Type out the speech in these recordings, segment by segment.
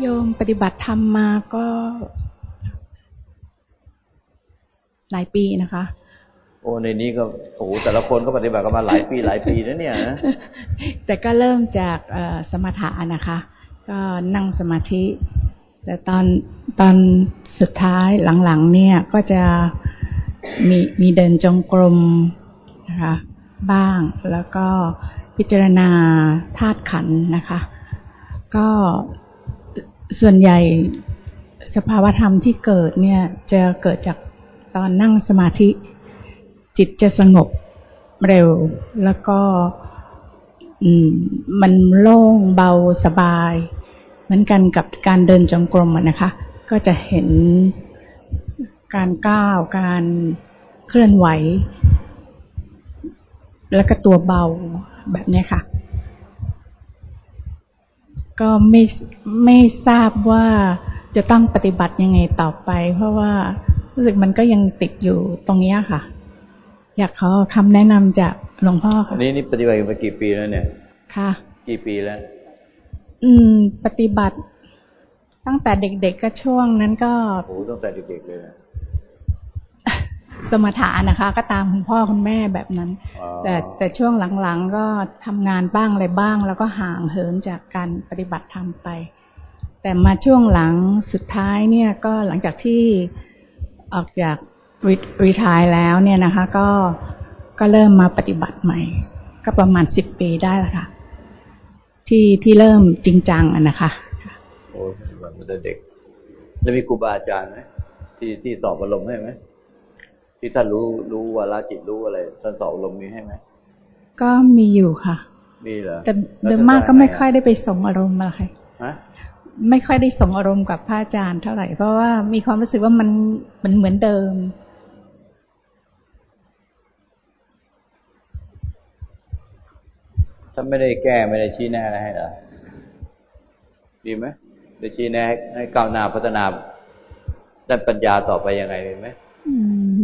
โยมปฏิบัติธรรมมาก็ หลายปีนะคะ โอ้ในนี้ก็โอ้แต่ละคนก็ปฏิบัติกันมาหลายปีหลายปีนะเนี่ยนะแต่ก็เริ่มจากสมถะนะคะ ก็นั่งสมาธิ แต่ตอนตอนสุดท้ายหลังๆ เนี่ย ก็จะมีมีเดินจงกรมนะคะบ้างแล้วก็พิจารณาธาตุขันนะคะ ก็ส่วนใหญ่สภาวธรรมที่เกิดเนี่ย จะเกิดจากตอนนั่งสมาธิ จิตจะสงบเร็ว แล้วก็มันโล่งเบาสบาย เหมือนกันกับการเดินจงกรมนะคะ ก็จะเห็นการก้าว การเคลื่อนไหว แล้วก็ตัวเบาแบบนี้ค่ะ ก็ไม่ไม่ทราบว่าจะต้องปฏิบัติยังไงต่อไป เพราะว่ารู้สึกมันก็ยังติดอยู่ตรงนี้ค่ะ อยากขอคำแนะนำจากหลวงพ่อค่ะ อันนี้นี่ปฏิบัติมากี่ปีแล้วเนี่ย ค่ะ กี่ปีแล้ว อืม ปฏิบัติ ตั้งแต่เด็กๆก็ช่วงนั้นก็โอ้ตั้งแต่เด็กๆเลยสมถะนะคะ ก็ตามคุณพ่อคุณแม่แบบนั้น แต่แต่ช่วงหลังๆก็ทำงานบ้างอะไรบ้าง แล้วก็ห่างเหินจากการปฏิบัติธรรมไป แต่มาช่วงหลังสุดท้ายเนี่ย ก็หลังจากที่ออกจากรีทายแล้วเนี่ยนะคะ ก็ก็เริ่มมาปฏิบัติใหม่ ก็ประมาณสิบปีได้แล้วค่ะ ที่ที่เริ่มจริงจังอะนะคะโอ้ปฏิบัติมาเด็ก แล้วมีครูบาอาจารย์ไหมที่ที่สอบอารมณ์ให้ไหมที่ท่านรู้รู้วาลาจิตรู้อะไรท่านสอนลมมีให้ไหมก็มีอยู่ค่ะมีเหรอแต่เดิมมากก็ไม่ค่อยได้ไปส่งอารมณ์อะไรฮะไม่ค่อยได้ส่งอารมณ์กับพระอาจารย์เท่าไหร่เพราะว่ามีความรู้สึกว่ามันมันเหมือนเดิม ถ้าไม่ได้แก้ไม่ได้ชี้แนะอะไรให้เหรอดีไหมได้ชี้แนะให้ก้าวหน้าพัฒนาด้านปัญญาต่อไปยังไงดีไหม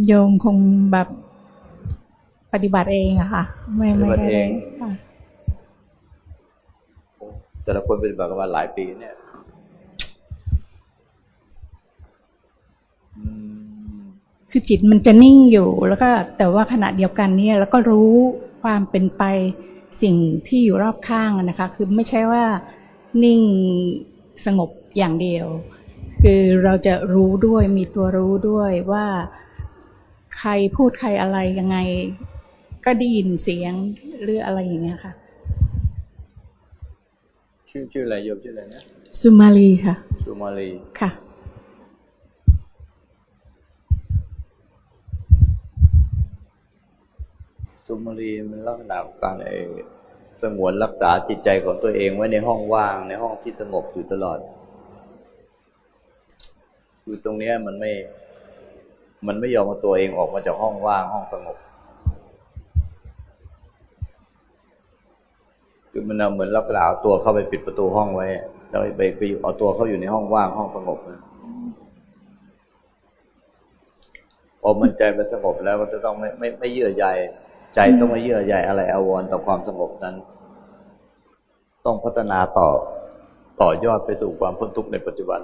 โยมคงแบบปฏิบัติเองอะค่ะ ไม่ไม่ได้แต่ละคนปฏิบัติกันมาหลายปีเนี่ยคือจิตมันจะนิ่งอยู่แล้วก็แต่ว่าขณะเดียวกันเนี่ย แล้วก็รู้ความเป็นไป สิ่งที่อยู่รอบข้างนะคะ คือไม่ใช่ว่านิ่งสงบอย่างเดียว คือเราจะรู้ด้วยมีตัวรู้ด้วยว่าใครพูดใครอะไรยังไง ก็ได้ยินเสียงหรืออะไรอย่างเงี้ยค่ะ ชื่อชื่ออะไรโยมชื่ออะไรนะสุมาลีค่ะสุมาลีค่ะ สุมาลีมันลักษณะการไอ้สงวนรักษาจิตใจของตัวเองไว้ในห้องว่างในห้องที่สงบอยู่ตลอด คือตรงนี้มันไม่ มันไม่ยอมเอาตัวเองออกมาจากห้องว่างห้องสงบคือมันเหมือนลักษณะเอาตัวเข้าไปปิดประตูห้องไว้แล้วไปไปอยู่เอาตัวเข้าอยู่ในห้องว่างห้องสงบนะพอมันใจมันสงบแล้วมันจะต้องไม่ไม่ไม่เยื่อใย ใจต้องไม่เยื่อใยอะไรอาวรต่อความสงบนั้น ต้องพัฒนาต่อต่อยอดไปสู่ความพ้นทุกข์ในปัจจุบัน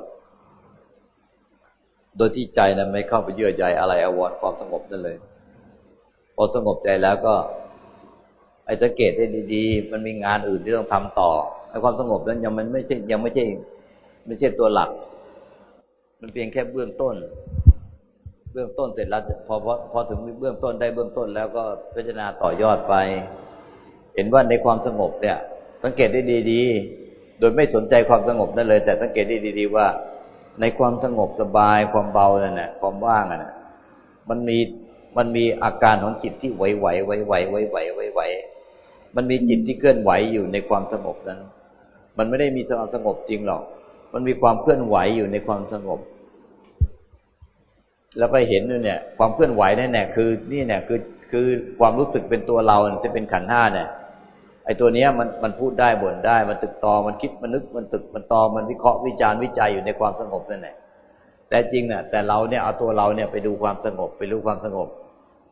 โดยที่ใจนั้นไม่เข้าไปเยื่อใยอะไรอวรความสงบนั่นเลย พอสงบใจแล้วก็ ไอ้สังเกตได้ดีๆ มันมีงานอื่นที่ต้องทำต่อไอ้ความสงบนั้นยังมันไม่ใช่ยังไม่ใช่ไม่ใช่ตัวหลัก มันเพียงแค่เบื้องต้น เบื้องต้นเสร็จแล้วพอพอพอถึงเบื้องต้นได้เบื้องต้นแล้วก็พิจารณาต่อยอดไป เห็นว่าในความสงบเนี่ย สังเกตได้ดีๆ โดยไม่สนใจความสงบนั่นเลย แต่สังเกตได้ดีๆว่า ในความสงบสบายความเบานั่นแหละความว่างน่ะมันมีมันมีอาการของจิตที่ไหวไหวไหวไหวไหวไหวไหวไหวมันมีจิตที่เคลื่อนไหวอยู่ในความสงบนั้น มันไม่ได้มีความสงบจริงหรอก มันมีความเคลื่อนไหวอยู่ในความสงบ แล้วไปเห็นเนี่ย ความเคลื่อนไหวนั่นแหละคือ นี่เนี่ยคือคือความรู้สึกเป็นตัวเราจะเป็นขันห้าเนี่ยไอ้ตัวเนี้ยมันมันพูดได้บ่นได้ มันตึกตอมันคิดมันนึกมันตึกมันตอมันวิเคราะห์วิจารณ์วิจัยอยู่ในความสงบนั่นแหละแต่จริงเนี่ยแต่เราเนี่ยเอาตัวเราเนี่ยไปดูความสงบไปรู้ความสงบ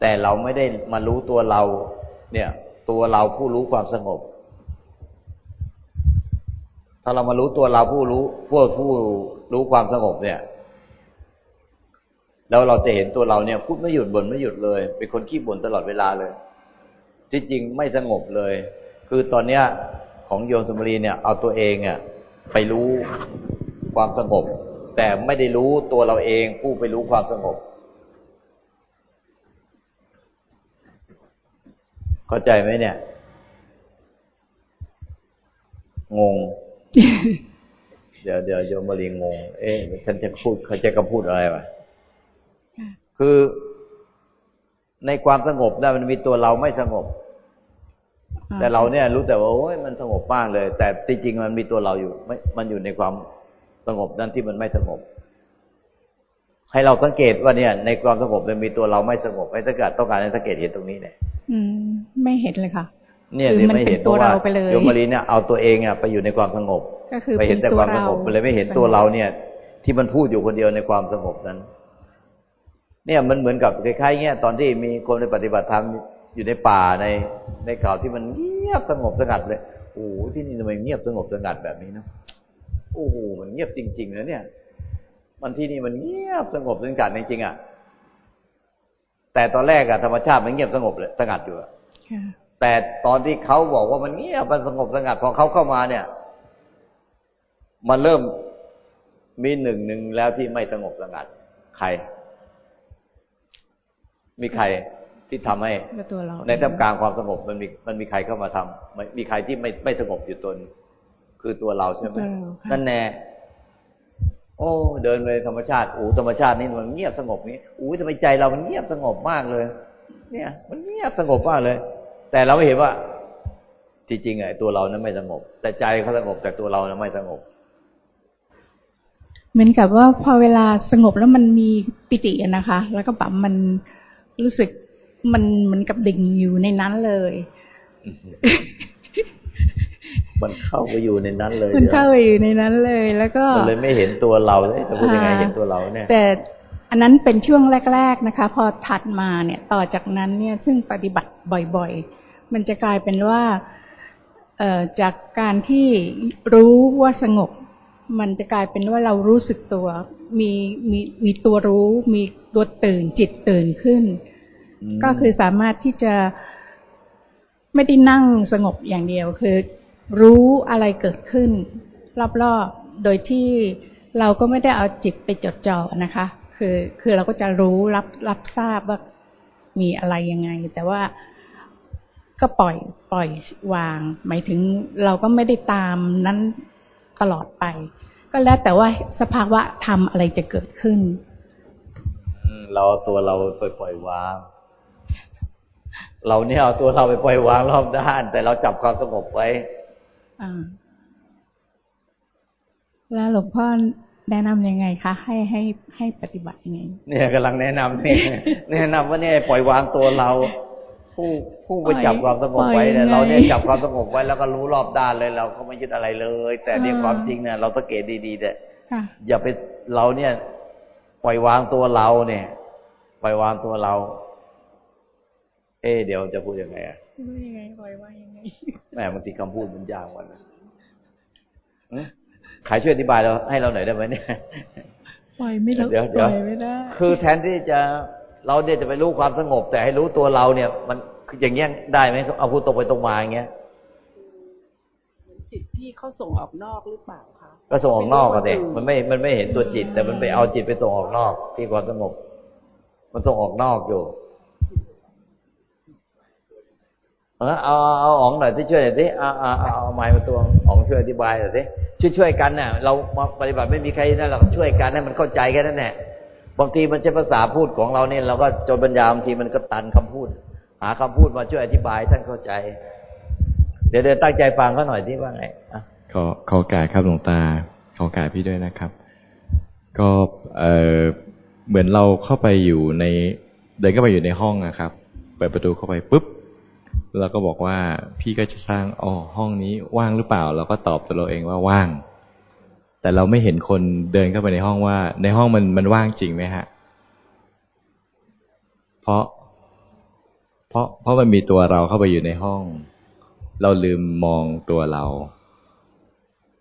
แต่เราไม่ได้มารู้ตัวเรา เนี่ย ตัวเราผู้รู้ความสงบ ถ้าเรามารู้ตัวเราผู้รู้ผู้ผู้รู้ความสงบเนี่ย แล้วเราจะเห็นตัวเราเนี่ยพูดไม่หยุดบ่นไม่หยุดเลย เป็นคนขี้บ่นตลอดเวลาเลย ที่จริงไม่สงบเลย คือตอนเนี้ยของโยมสมรีเนี่ย เอาตัวเองอะไปรู้ความสงบ แต่ไม่ได้รู้ตัวเราเองผู้ไปรู้ความสงบ เข้าใจไหมเนี่ย งง เดี๋ยวเดี๋ยวโยมมารีงง เอ๊ะฉันจะพูดเขาจะกำพูดอะไรวะ คือในความสงบนะมันมีตัวเราไม่สงบ แต่เราเนี่ยรู้แต่ว่าโอ้ยมันสงบมากเลย แต่จริงๆมันมีตัวเราอยู่ไม่มันอยู่ในความสงบนั่นที่มันไม่สงบ ให้เราสังเกตว่าเนี่ย ในความสงบมันมีตัวเราไม่สงบให้ถ้าเกิดต้องการให้สังเกตเห็นตรงนี้เนี่ยอืม ไม่เห็นเลยค่ะเนี่ยที่ไม่เห็นตัวเราไปเลยโยมมารีเนี่ยเอาตัวเองอะไปอยู่ในความสงบ ก็คือไปเห็นแต่ความสงบไปเลยไม่เห็นตัวเราเนี่ย ที่มันพูดอยู่คนเดียวในความสงบนั้น เนี่ยมันเหมือนกับคล้ายๆเงี้ยตอนที่มีคนไปปฏิบัติธรรมอยู่ในป่าในในเขาที่มันเงียบสงบสงัดเลยโอ้ที่นี่ทำไมเงียบสงบสงัดแบบนี้เนาะโอ้โหมันเงียบจริง ๆนะเนี่ย มันที่นี่มันเงียบสงบสงัดจริงๆอะแต่ตอนแรกอะธรรมชาติมันเงียบสงบเลยสงัดอยู่อะแต่ตอนที่เขาบอกว่ามันเงียบมันสงบสงัดพอเขาเข้ามาเนี่ย มันเริ่มมีหนึ่งหนึ่งแล้วที่ไม่สงบสงัด ใคร มีใครที่ทำให้ในท่ามกลางความสงบมันมีมันมีใครเข้ามาทำมีใครที่ไม่ไม่สงบอยู่ตน คือตัวเราใช่ไหมนั่นแน่โอ้เดินไปธรรมชาติโอ้ธรรมชาตินี่มันเงียบสงบนี้อู้ทำไมใจเรามันเงียบสงบมากเลย เนี่ย มันเงียบสงบมากเลย แต่เราไม่เห็นว่าจริงๆไอ้ตัวเรานั้นไม่สงบ แต่ใจเขาสงบแต่ตัวเรานั้นไม่สงบ เหมือนกับว่าพอเวลาสงบแล้วมันมีปิตินะคะ แล้วก็แบบมัน รู้สึกมันเหมือนกับดิ่งอยู่ในนั้นเลย มันเข้าไปอยู่ในนั้นเลย มันเข้าไปอยู่ในนั้นเลย แล้วก็มันเลยไม่เห็นตัวเราเลยจะพูดยังไงเห็นตัวเราเนี่ย แต่อันนั้นเป็นช่วงแรก ๆนะคะ พอถัดมาเนี่ยต่อจากนั้นเนี่ยซึ่งปฏิบัติบ่อย ๆ มันจะกลายเป็นว่าเอ่อจากการที่รู้ว่าสงบ มันจะกลายเป็นว่าเรารู้สึกตัว มีมีมีตัวรู้ มีตัวตื่นจิตตื่นขึ้น ก็คือสามารถที่จะไม่ได้นั่งสงบอย่างเดียว คือ รู้อะไรเกิดขึ้น รอบๆ โดยที่เราก็ไม่ได้เอาจิตไปจดจ่อนะคะ คือคือเราก็จะรู้รับรับทราบว่ามีอะไรยังไง แต่ว่าก็ปล่อยปล่อยวาง หมายถึงเราก็ไม่ได้ตามนั้น ตลอดไป ก็แล้วแต่ว่าสภาวะทำอะไรจะเกิดขึ้นเราตัวเราไปปล่อยวาง เราเนี่ยเอาตัวเราไปปล่อยวางรอบด้าน แต่เราจับความสงบไว้แล้วหลวงพ่อแนะนํำยังไงคะ ให้ให้ให้ปฏิบัติยังไง เนี่ยกำลังแนะนำเนี่ยแนะนำว่าเนี่ยปล่อยวางตัวเรา ผู้ผู้ไปจับความสงบไว้เนี่ยเราเนี่ยจับความสงบไว้แล้วก็รู้รอบด้านเลยเราก็ไม่ยึดอะไรเลย แต่เนี่ยความจริงเนี่ยเราสังเกตดีๆเนี่ยอย่าไปเราเนี่ย ปล่อยวางตัวเราเนี่ย ปล่อยวางตัวเรา เอ๊เดี๋ยวจะพูดยังไงอะพูดยังไงปล่อยว่ายังไงแม่บางทีคำพูดมันยาวกว่านะขายช่วยอธิบายเราให้เราหน่อยได้ไหมเนี่ยปล่อยไม่ได้เดี๋ยวเดี๋ยวคือแทนที่จะ เราเนี่ยจะไปรู้ความสงบ แต่ให้รู้ตัวเราเนี่ย มันอย่างเงี้ยได้ไหมเอาพูดตรงไปตรงมาอย่างเงี้ยจิตที่เขาส่งออกนอกหรือเปล่าคะก็ส่งออกนอกก็เด็กมันไม่ มันไม่เห็นตัวจิต แต่มันไปเอาจิตไปส่งออกนอก ที่ความสงบ มันส่งออกนอกอยู่เออเอาเอาอ๋องหน่อยที่ช่วยหน่อยสิเอาเอาเอาไม้มาตัวอ๋องช่วยอธิบายหน่อยสิช่วยช่วยกันน่ะ เรามาปฏิบัติไม่มีใครนั่นเราช่วยกันให้มันเข้าใจแค่นั้นแหละ บางทีมันใช้ภาษาพูดของเราเนี่ยเราก็จนปัญญาบางทีมันก็ตันคำพูด หาคำพูดมาช่วยอธิบายท่านเข้าใจ เดี๋ยวเดี๋ยวตั้งใจฟังเขาหน่อยที่ว่าไงขอขอกาครับหลวงตา ขอกาพี่ด้วยนะครับ ก็เออเหมือนเราเข้าไปอยู่ใน เดินเข้าไปอยู่ในห้องนะครับเปิดประตูเข้าไปปุ๊บเราก็บอกว่าพี่ก็จะสร้างอ๋อห้องนี้ว่างหรือเปล่า เราก็ตอบตัวเราเองว่าว่าง แต่เราไม่เห็นคนเดินเข้าไปในห้องว่า ในห้องมันมันว่างจริงไหมฮะ เพราะ เพราะเพราะมันมีตัวเราเข้าไปอยู่ในห้อง เราลืมมองตัวเรา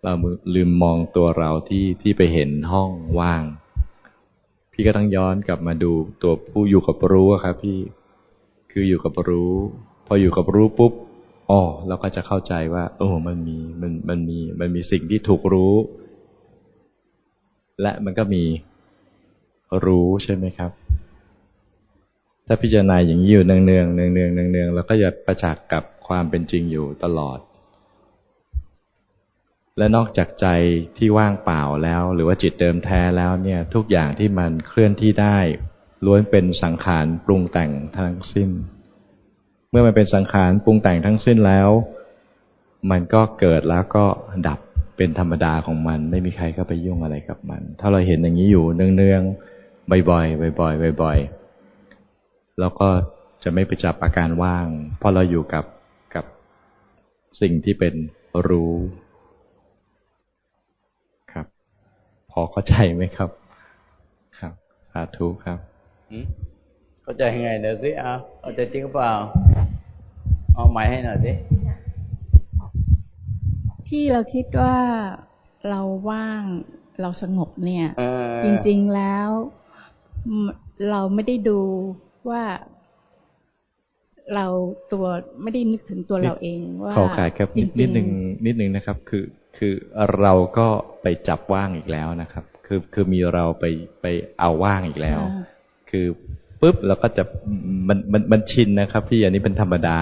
เราลืมมองตัวเราที่ที่ไปเห็นห้องว่าง พี่ก็ต้องย้อนกลับมาดูตัวผู้อยู่กับรู้ครับ พี่คืออยู่กับรู้ พออยู่กับรู้ปุ๊บอ๋อเราก็จะเข้าใจว่า โอ้มันมีมันมันมีมันมีสิ่งที่ถูกรู้ และมันก็มีรู้ใช่ไหมครับ ถ้าพิจารณาอย่างนี้อยู่เนืองเนืองเนืองเนืองเนืองเนืองเราก็จะประจักษ์กับความเป็นจริงอยู่ตลอด และนอกจากใจที่ว่างเปล่าแล้ว หรือว่าจิตเดิมแท้แล้วเนี่ย ทุกอย่างที่มันเคลื่อนที่ได้ล้วนเป็นสังขารปรุงแต่งทั้งสิ้น เมื่อมันเป็นสังขารปรุงแต่งทั้งสิ้นแล้ว มันก็เกิดแล้วก็ดับ เป็นธรรมดาของมัน ไม่มีใครเข้าไปยุ่งอะไรกับมัน ถ้าเราเห็นอย่างนี้อยู่เนืองๆบ่อยๆบ่อยๆบ่อยๆแล้วก็จะไม่ไปจับอาการว่าง เพราะเราอยู่กับกับสิ่งที่เป็นรู้ครับ พอเข้าใจไหมครับ ครับ สาธุครับเข้าใจยังไงเดี๋ยวสิเอาเอาใจจริงเปล่าเอาใหม่ให้หน่อยสิ ที่เราคิดว่าเราว่างเราสงบเนี่ย จริง ๆแล้ว เราไม่ได้ดูว่าเราตัวไม่ได้นึกถึงตัวเราเองว่าขอขายครับนิดหนึ่งนิดหนึ่งนะครับ คือคือเราก็ไปจับว่างอีกแล้วนะครับ คือคือมีเราไปไปเอาว่างอีกแล้ว คือปุ๊บเราก็จะมันมันมันชินนะครับ ที่อันนี้เป็นธรรมดา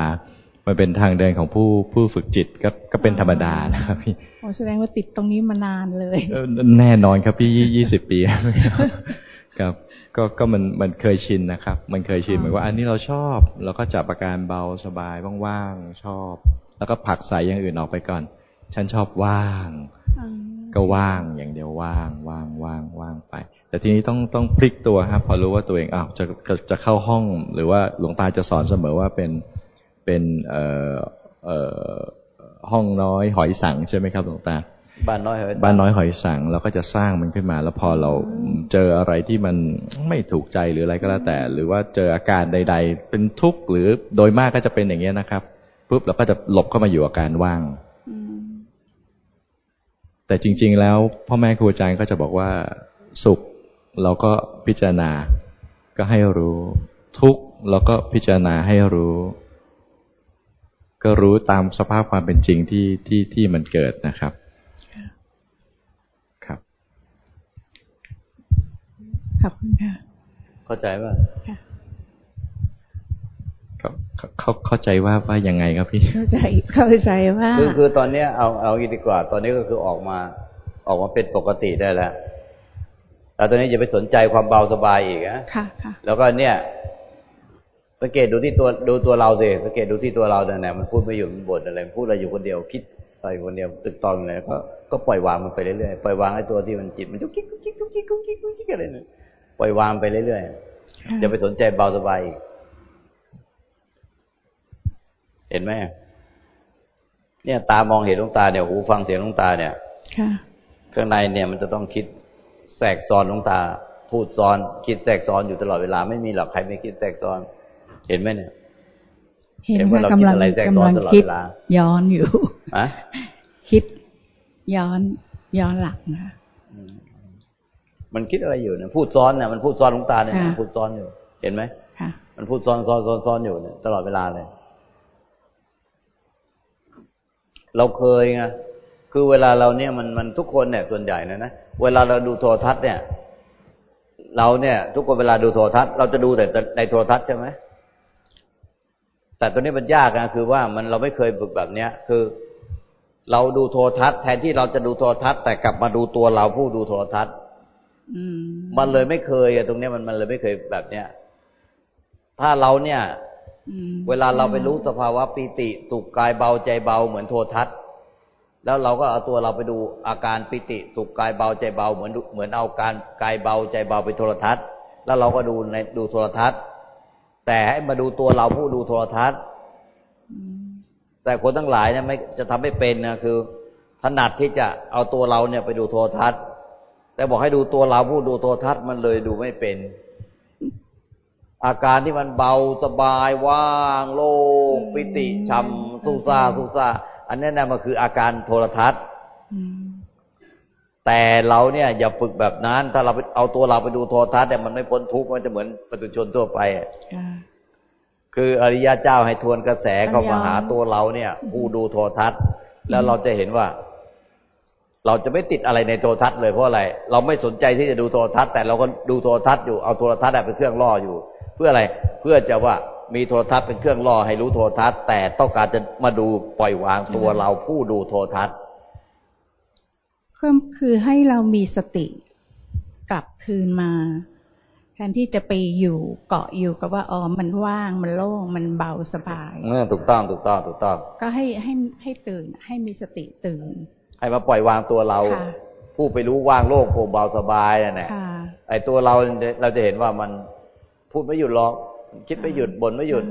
มันเป็นทางเดินของผู้ผู้ฝึกจิตก็ก็เป็นธรรมดานะครับพี่โอ้แสดงว่าติดตรงนี้มานานเลย แน่นอนครับพี่ยี่ยี่สิบปีครับ ก็ก็มันมันเคยชินนะครับ มันเคยชินเหมือนว่า อันนี้เราชอบเราก็จับอาการเบาสบายว่างๆชอบ แล้วก็ผักใส่อย่างอื่นออกไปก่อน ฉันชอบว่าง ก็ว่างอย่างเดียวว่างว่างว่างว่างไป แต่ทีนี้ต้องต้องพลิกตัวครับ พอรู้ว่าตัวเองอ้าวจะจะเข้าห้องหรือว่าหลวงตาจะสอนเสมอว่าเป็น เป็นเอ่อเอ่อห้องน้อยหอยสังใช่ไหมครับหลวงตาบ้านน้อยหอยบ้านน้อยหอยสังเราก็จะสร้างมันขึ้นมา แล้วพอเราเจออะไรที่มันไม่ถูกใจหรืออะไรก็แล้วแต่ หรือว่าเจออาการใด ๆ เป็นทุกข์หรือโดยมากก็จะเป็นอย่างนี้นะครับปุ๊บเราก็จะหลบเข้ามาอยู่อาการว่างแต่จริง ๆ แล้ว พ่อแม่ครูอาจารย์ก็จะบอกว่า สุขเราก็พิจารณาก็ให้รู้ ทุกข์เราก็พิจารณาให้รู้ ก็รู้ตามสภาพความเป็นจริงที่ที่ที่มันเกิดนะครับครับขอบคุณค่ะเข้าใจป่ะเขาเข้าใจว่าว่ายังไงครับพี่ เข้าใจเข้าใจว่าคือคือตอนเนี้ยเอาเอาอีกดีกว่า ตอนนี้ก็คือออกมาออกมาเป็นปกติได้แล้วแต่ตอนนี้อย่าไปสนใจความเบาสบายอีกนะค่ะค่ะแล้วก็เนี่ย สังเกตดูที่ตัวดูตัวเราสิสังเกตดูที่ตัวเราเนี่ยมันพูดไม่อยู่มันบ่นอะไรพูดอะไรอยู่คนเดียวคิดอะไรคนเดียวตึกตองอะไรก็ก็ปล่อยวางมันไปเรื่อยๆปล่อยวางไอ้ตัวที่มันจิตมันจุกกิ๊กจุกกิ๊กจุกกิ๊กจุกกิ๊กจุกกิ๊กอะไรเนี่ยปล่อยวางไปเรื่อยๆอย่าไปสนใจเบาสบายอีกเห็นไหมเนี่ย ตามองเห็นลูกตาเนี่ยหูฟังเสียงลูกตาเนี่ยข้างในเนี่ยมันจะต้องคิดแทรกซ้อนลูกตา พูดซ้อน คิดแทรกซ้อนอยู่ตลอดเวลาไม่มีหรอกใครไม่คิดแทรกซ้อน เห็นไหมเนี่ยเห็นว่าเราคิดอะไรแทรกซ้อนตลอดเวลาย้อนอยู่อะคิดย้อนย้อนหลักนะมันคิดอะไรอยู่เนี่ยพูดซ้อนเนี่ยมันพูดซ้อนลุงตาเนี่ยมันพูดซ้อนอยู่ เห็นไหมมันพูดซ้อนซ้อนซ้อนซ้อนอยู่เนี่ยตลอดเวลาเลย เราเคยไงคือเวลาเราเนี่ยมันมันทุกคนเนี่ยส่วนใหญ่นะนะเวลาเราดูโทรทัศน์เนี่ย เราเนี่ย ทุกคนเวลาดูโทรทัศน์เราจะดูแต่ในโทรทัศน์ใช่ไหม แต่ตัวนี้มันยากนะคือว่ามันเราไม่เคยฝึกแบบเนี้ย คือ เราดูโทรทัศน์แทนที่เราจะดูโทรทัศน์แต่กลับมาดูตัวเราผู้ดูโทรทัศน์มันเลยไม่เคยอะตรงนี้มันมันเลยไม่เคยแบบเนี้ยถ้าเราเนี่ยเวลาเราไปรู้สภาวะปีติสุขกายเบาใจเบาเหมือนโททัศน์ แล้วเราก็เอาตัวเราไปดูอาการปิติสุขกายเบาใจเบาเหมือนเหมือนเอาการกายเบาใจเบาไปโทรทัศน์ แล้วเราก็ดูในดูโทรทัศน์ แต่ให้มาดูตัวเราผู้ดูโทรทัศน์ แต่คนทั้งหลายเนี่ยไม่จะทำไม่เป็นนะคือถนัดที่จะเอาตัวเราเนี่ยไปดูโทรทัศน์ แต่บอกให้ดูตัวเราผู้ดูโทรทัศน์มันเลยดูไม่เป็น อาการที่มันเบาสบายว่างโล่งปิติช่ำสุซาสุซาอันนี้นะมันคืออาการโทรทัศน์ แต่เราเนี่ยอย่าฝึกแบบนั้น ถ้าเราเอาตัวเราไปดูโทรทัศน์แต่มันไม่พ้นทุกข์มันจะเหมือนปุถุชนทั่วไปคืออริยะเจ้าให้ทวนกระแสเข้ามาหาตัวเราเนี่ย ผู้ดูโทรทัศน์ แล้วเราจะเห็นว่า เราจะไม่ติดอะไรในโทรทัศน์เลยเพราะอะไร เราไม่สนใจที่จะดูโทรทัศน์แต่เราก็ดูโทรทัศน์อยู่เอาโทรทัศน์เป็นเครื่องล่ออยู่ เพื่ออะไรเพื่อจะว่ามีโทรทัศน์เป็นเครื่องล่อให้รู้โทรทัศน์ แต่ต้องการจะมาดูปล่อยวางตัวเราผู้ดูโทรทัศน์ ก็คือให้เรามีสติกลับคืนมาแทนที่จะไปอยู่เกาะอยู่กับว่าอ๋อมันว่างมันโล่งมันเบาสบายเออถูกต้องถูกต้องถูกต้อง ก็ให้ให้ให้ตื่น ให้มีสติตื่น ให้มาปล่อยวางตัวเรา ผู้ไปรู้ว่างโล่งโปร่งเบาสบายนั่นแหละไอ้ตัวเราเราจะเห็นว่ามันพูดไม่หยุดหรอกคิดไม่หยุดบ่นไม่หยุด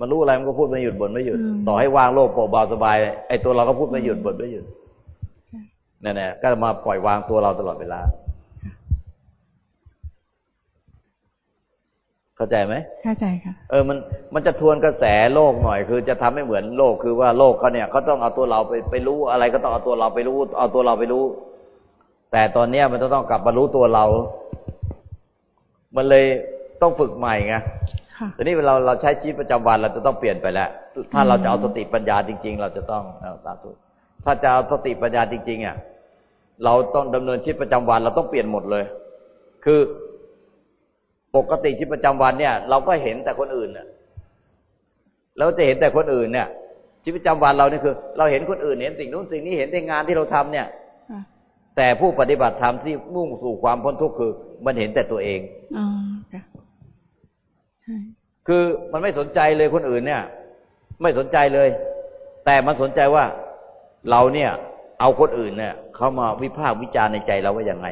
มันรู้อะไรมันก็พูดไม่หยุดบ่นไม่หยุด ต่อให้ว่างโล่งโปร่งเบาสบายไอ้ตัวเราก็พูดไม่หยุดบ่นไม่หยุด นั่นแหละก็มาปล่อยวางตัวเราตลอดเวลา เข้าใจไหมเข้าใจค่ะ เออมันมันจะทวนกระแสโลกหน่อย คือจะทำให้เหมือนโลกคือว่าโลกเขาเนี่ยเขาต้องเอาตัวเราไปไปรู้อะไรก็ต้องเอาตัวเราไปรู้ เอาตัวเราไปรู้ แต่ตอนเนี้ยมันจะต้องกลับมารู้ตัวเรา มันเลยต้องฝึกใหม่ไงทีนี้เวลาเราใช้ชีวิตประจำวันเราจะต้องเปลี่ยนไปแล้ว ถ้าเราจะเอาสติปัญญาจริง ๆ เราจะต้องเอาตาตุ ถ้าจะเอาสติปัญญาจริงๆอะเราต้องดำเนินชีวิตประจำวัน เราต้องเปลี่ยนหมดเลย คือปกติชีวิตประจำวันเนี่ย เราก็เห็นแต่คนอื่นเนี่ยเราจะเห็นแต่คนอื่นเนี่ยชีวิตประจำวันเราเนี่ยคือ เราเห็นคนอื่นเห็นสิ่งนู้นสิ่งนี้เห็นแต่งานที่เราทำเนี่ยแต่ผู้ปฏิบัติธรรมที่มุ่งสู่ความพ้นทุกข์คือ มันเห็นแต่ตัวเองอคือมันไม่สนใจเลยคนอื่นเนี่ย ไม่สนใจเลย แต่มันสนใจว่า เราเนี่ย เอาคนอื่นเนี่ยเขามาวิพากษ์วิจารณ์ในใจเราว่าอย่างไง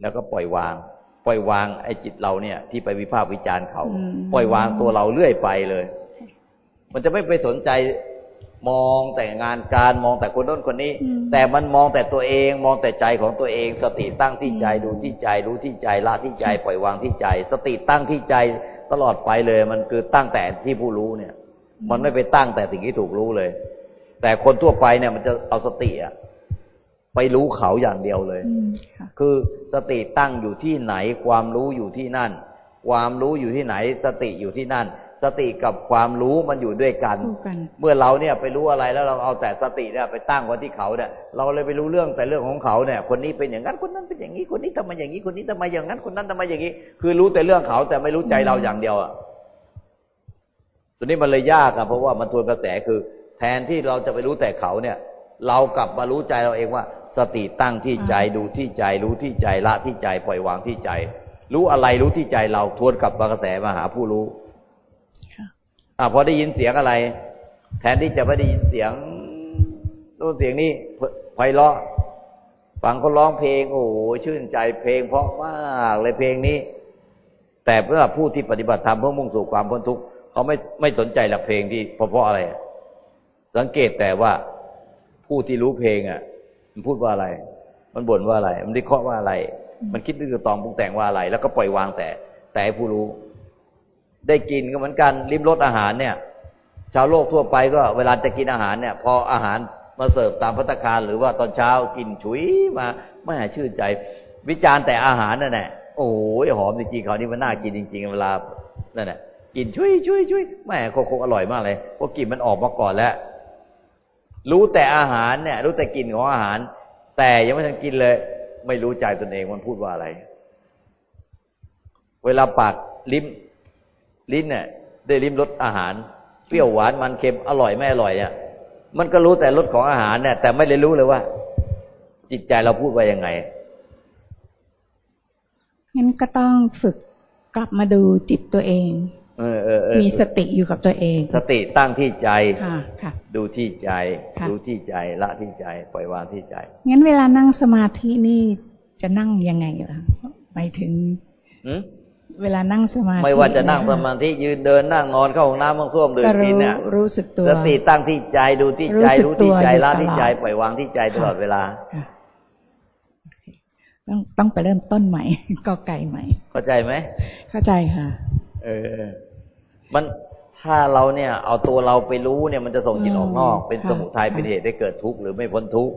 แล้วก็ปล่อยวาง ปล่อยวางไอ้จิตเราเนี่ย ที่ไปวิพากษ์วิจารณ์เขา ปล่อยวางตัวเราเรื่อยไปเลย มันจะไม่ไปสนใจมองแต่งานการมองแต่คนโน้นคนนี้ แต่มันมองแต่ตัวเองมองแต่ใจของตัวเอง สติตั้งที่ใจดูที่ใจรู้ที่ใจละที่ใจ ปล่อยวางที่ใจ สติตั้งที่ใจตลอดไปเลย มันคือตั้งแต่ที่ผู้รู้เนี่ย มันไม่ไปตั้งแต่สิ่งที่ถูกรู้เลย แต่คนทั่วไปเนี่ยมันจะเอาสติอะไปรู้เขาอย่างเดียวเลยคือสติตั้งอยู่ที่ไหน ความรู้อยู่ที่นั่น ความรู้อยู่ที่ไหน สติอยู่ที่นั่น สติกับความรู้มันอยู่ด้วยกัน เมื่อเราเนี่ยไปรู้อะไรแล้วเราเอาแต่สติเนี่ยไปตั้งไว้ที่เขาเนี่ยเราเลยไปรู้เรื่องแต่เรื่องของเขาเนี่ย คนนี้เป็นอย่างนั้นคนนั้นเป็นอย่างนี้คนนี้ทำไมอย่างนี้คนนี้ทำไมอย่างนั้นคนนั้นทำไมอย่างนี้ คือรู้แต่เรื่องเขาแต่ไม่รู้ใจเราอย่างเดียวอะตัวนี้มันเลยยากอะเพราะว่ามันทวนกระแสคือ แทนที่เราจะไปรู้แต่เขาเนี่ย เรากลับมารู้ใจเราเองว่า สติตั้งที่ใจดูที่ใจ รู้ที่ใจละที่ใจปล่อยวางที่ใจ รู้อะไรรู้ที่ใจเราทวนกลับมากระแสมาหาผู้รู้อ่าพอได้ยินเสียงอะไร แทนที่จะไม่ได้ยินเสียงรู้เสียงนี้ไพเราะฟังเขาร้องเพลง โอ้โหชื่นใจเพลง เพราะมากเลยเพลงนี้ แต่เพื่อผู้ที่ปฏิบัติธรรมเพื่อมุ่งสู่ความพ้นทุกข์เขาไม่ไม่สนใจหลักเพลงที่เพราะเพราะอะไร สังเกตแต่ว่าผู้ที่รู้เพลงอะ มันพูดว่าอะไร มันบ่นว่าอะไร มันวิเคราะห์ว่าอะไร มันคิดดื้อตองปรุงแต่งว่าอะไร แล้วก็ปล่อยวางแต่ แต่ผู้รู้ ได้กินก็เหมือนกันริมรสอาหารเนี่ย ชาวโลกทั่วไปก็เวลาจะกินอาหารเนี่ย พออาหารมาเสิร์ฟตามพัตคารหรือว่าตอนเช้ากินฉุยมาไม่หายชื่นใจ วิจารณ์แต่อาหารนั่นแหละโอ้ยหอมจริงๆเขานี่มันน่ากินจริง ๆ เวลานั่นแหละกินช่วยช่วยช่วยแม่โคโคอร่อยมากเลยเพราะกลิ่นมันออกมาก่อนแล้ว รู้แต่อาหารเนี่ย รู้แต่กลิ่นของอาหาร แต่ยังไม่ทันกินเลย ไม่รู้ใจตนเองมันพูดว่าอะไร เวลาปากลิ้มลิ้นเนี่ยได้ลิ้มรสอาหาร เปรี้ยวหวานมันเค็มอร่อยไม่อร่อยเนี่ยมันก็รู้แต่รสของอาหารเนี่ย แต่ไม่ได้รู้เลยว่า จิตใจเราพูดว่ายังไงงั้นก็ต้องฝึกกลับมาดูจิตตัวเอง มีสติอยู่กับตัวเอง สติตั้งที่ใจดูที่ใจ ดูที่ใจละที่ใจ ปล่อยวางที่ใจ งั้นเวลานั่งสมาธินี่จะนั่งยังไงล่ะไปถึงเวลานั่งสมาธิไม่ว่าจะนั่งคสมาธิยืนเดินนั่งนอนเข้าห้องน้ำห้องส้วมเดินก็กินรู้เนี่ยรู้สึกตัวสติตั้งที่ใจดูที่ใจรู้รู้สึกที่ใจตัวอยู่ละที่ใจตลอดปล่อยวางที่ใจตลอดเวลาค่ะต้องต้องไปเริ่มต้นใหม่ก็ไก่ใหม่ เข้าใจไหมเข้าใจค่ะ เออ มันถ้าเราเนี่ย เอาตัวเราไปรู้เนี่ยมันจะส่งจิตออกนอกอืมเป็นค่ะสมุทัยค่ะเป็นเหตุให้เกิดทุกข์หรือไม่พ้นทุกข์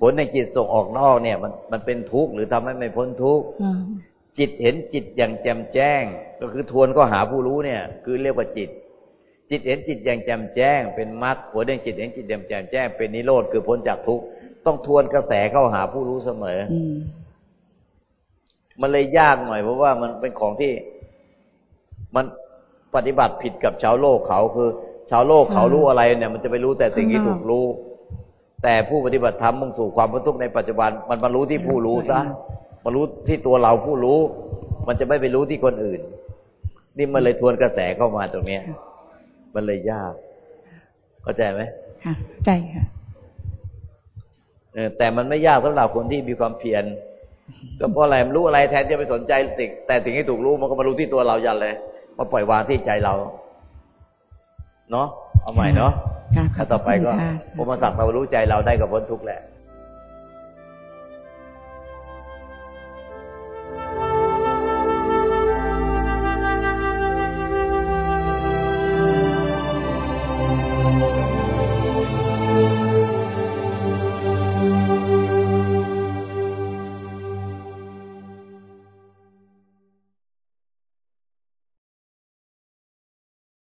ผลในจิตส่งออกนอกเนี่ย มันมันเป็นทุกข์หรือทำให้ไม่พ้นทุกข์อ่าจิตเห็นจิตอย่างแจ่มแจ้ง ก็คือทวนก็หาผู้รู้เนี่ย คือเรียกว่าจิต จิตเห็นจิตอย่างแจ่มแจ้ง เป็นมรรคผลในจิตเห็นจิตอย่างแจ่มแจ้ง เป็นนิโรธคือพ้นจากทุกข์ต้องทวนกระแสเข้าหาผู้รู้เสมออืมมันเลยยากหน่อยเพราะว่ามันเป็นของที่ มัน ปฏิบัติผิดกับชาวโลกเขาคือ ชาวโลกเขารู้อะไรเนี่ย มันจะไปรู้แต่สิ่งที่ถูกรู้ แต่ผู้ปฏิบัติธรรมมุ่งสู่ความพ้นทุกข์ในปัจจุบัน มันมารู้ที่ผู้รู้ซะมารู้ที่ตัวเราผู้รู้ มันจะไม่ไปรู้ที่คนอื่น นี่มันเลยทวนกระแสเข้ามาตรงเนี้ย มันเลยยากเข้าใจไหมค่ะใจค่ะเออแต่มันไม่ยากสำหรับคนที่มีความเพียรก็เพราะอะไรมันรู้อะไรแทนจะไปสนใจสิ่งแต่สิ่งที่ถูกรู้มันก็มารู้ที่ตัวเรายันเลย มาปล่อยวางที่ใจเราเนาะเอาใหม่เนาะค่ะถ้าต่อไปก็ขอบคุณค่ะพรหมสักดิ์เรารู้ใจเราได้กับพ้นทุกข์แหละ